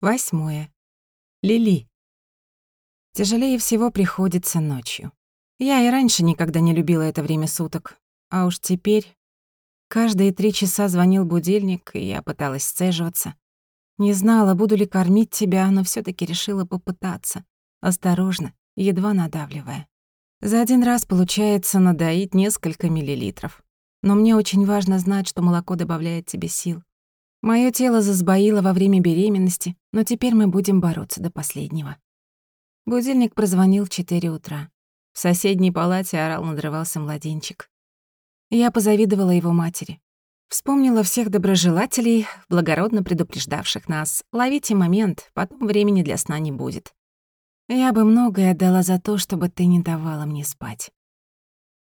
Восьмое. Лили. Тяжелее всего приходится ночью. Я и раньше никогда не любила это время суток, а уж теперь... Каждые три часа звонил будильник, и я пыталась сцеживаться. Не знала, буду ли кормить тебя, но все таки решила попытаться. Осторожно, едва надавливая. За один раз получается надоить несколько миллилитров. Но мне очень важно знать, что молоко добавляет тебе сил. Моё тело засбоило во время беременности, но теперь мы будем бороться до последнего. Будильник прозвонил в 4 утра. В соседней палате орал, надрывался младенчик. Я позавидовала его матери. Вспомнила всех доброжелателей, благородно предупреждавших нас. Ловите момент, потом времени для сна не будет. Я бы многое отдала за то, чтобы ты не давала мне спать.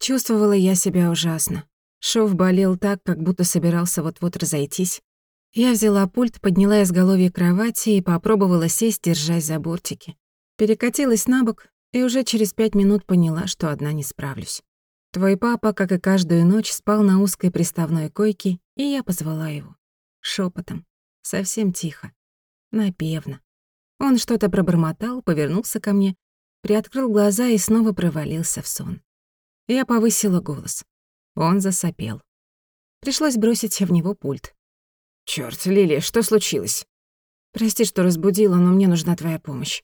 Чувствовала я себя ужасно. Шов болел так, как будто собирался вот-вот разойтись. Я взяла пульт, подняла изголовье кровати и попробовала сесть, держась за бортики. Перекатилась на бок и уже через пять минут поняла, что одна не справлюсь. Твой папа, как и каждую ночь, спал на узкой приставной койке, и я позвала его. шепотом, совсем тихо, напевно. Он что-то пробормотал, повернулся ко мне, приоткрыл глаза и снова провалился в сон. Я повысила голос. Он засопел. Пришлось бросить в него пульт. Чёрт, Лилия, что случилось? Прости, что разбудила, но мне нужна твоя помощь.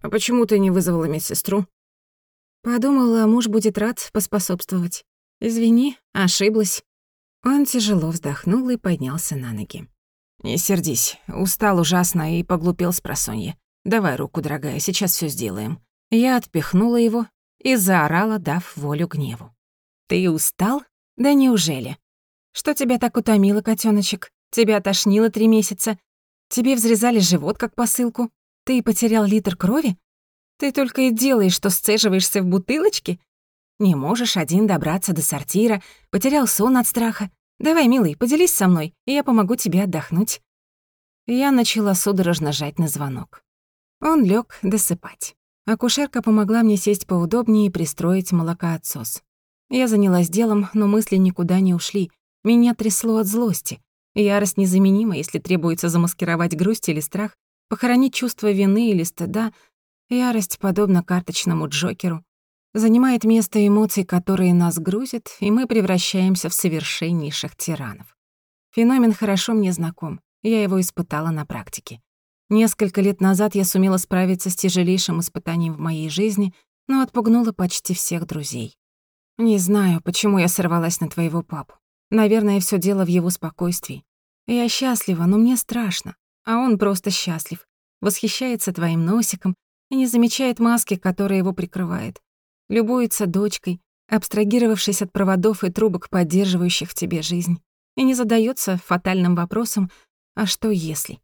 А почему ты не вызвала медсестру? Подумала, муж будет рад поспособствовать. Извини, ошиблась. Он тяжело вздохнул и поднялся на ноги. Не сердись, устал ужасно и поглупел с просонья. Давай руку, дорогая, сейчас всё сделаем. Я отпихнула его и заорала, дав волю гневу. Ты устал? Да неужели? Что тебя так утомило, котёночек? Тебя тошнило три месяца. Тебе взрезали живот, как посылку. Ты потерял литр крови? Ты только и делаешь, что сцеживаешься в бутылочке? Не можешь один добраться до сортира, потерял сон от страха. Давай, милый, поделись со мной, и я помогу тебе отдохнуть». Я начала судорожно жать на звонок. Он лег досыпать. Акушерка помогла мне сесть поудобнее и пристроить молокоотсос. Я занялась делом, но мысли никуда не ушли. Меня трясло от злости. Ярость незаменима, если требуется замаскировать грусть или страх, похоронить чувство вины или стыда. Ярость, подобно карточному Джокеру, занимает место эмоций, которые нас грузят, и мы превращаемся в совершеннейших тиранов. Феномен хорошо мне знаком, я его испытала на практике. Несколько лет назад я сумела справиться с тяжелейшим испытанием в моей жизни, но отпугнула почти всех друзей. Не знаю, почему я сорвалась на твоего папу. Наверное, все дело в его спокойствии. Я счастлива, но мне страшно. А он просто счастлив. Восхищается твоим носиком и не замечает маски, которая его прикрывает. Любуется дочкой, абстрагировавшись от проводов и трубок, поддерживающих в тебе жизнь. И не задается фатальным вопросом «А что если?».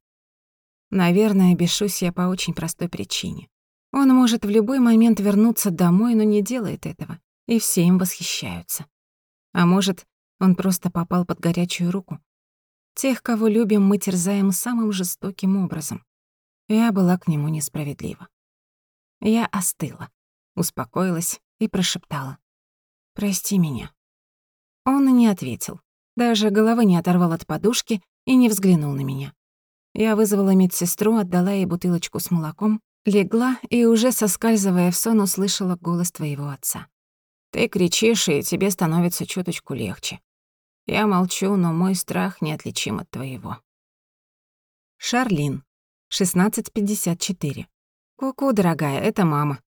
Наверное, бешусь я по очень простой причине. Он может в любой момент вернуться домой, но не делает этого, и все им восхищаются. А может, он просто попал под горячую руку. Тех, кого любим, мы терзаем самым жестоким образом. Я была к нему несправедлива. Я остыла, успокоилась и прошептала. «Прости меня». Он не ответил. Даже головы не оторвал от подушки и не взглянул на меня. Я вызвала медсестру, отдала ей бутылочку с молоком, легла и, уже соскальзывая в сон, услышала голос твоего отца. «Ты кричишь, и тебе становится чуточку легче. Я молчу, но мой страх неотличим от твоего. Шарлин, 16.54. Ку-ку, дорогая, это мама.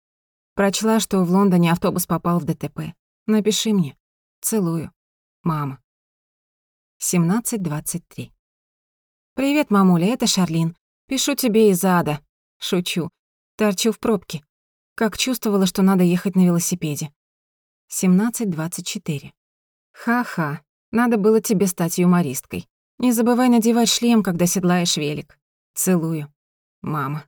Прочла, что в Лондоне автобус попал в ДТП. Напиши мне. Целую. Мама. 17.23. Привет, мамуля, это Шарлин. Пишу тебе из ада. Шучу. Торчу в пробке. Как чувствовала, что надо ехать на велосипеде. 17.24. Ха-ха. Надо было тебе стать юмористкой. Не забывай надевать шлем, когда седлаешь велик. Целую. Мама.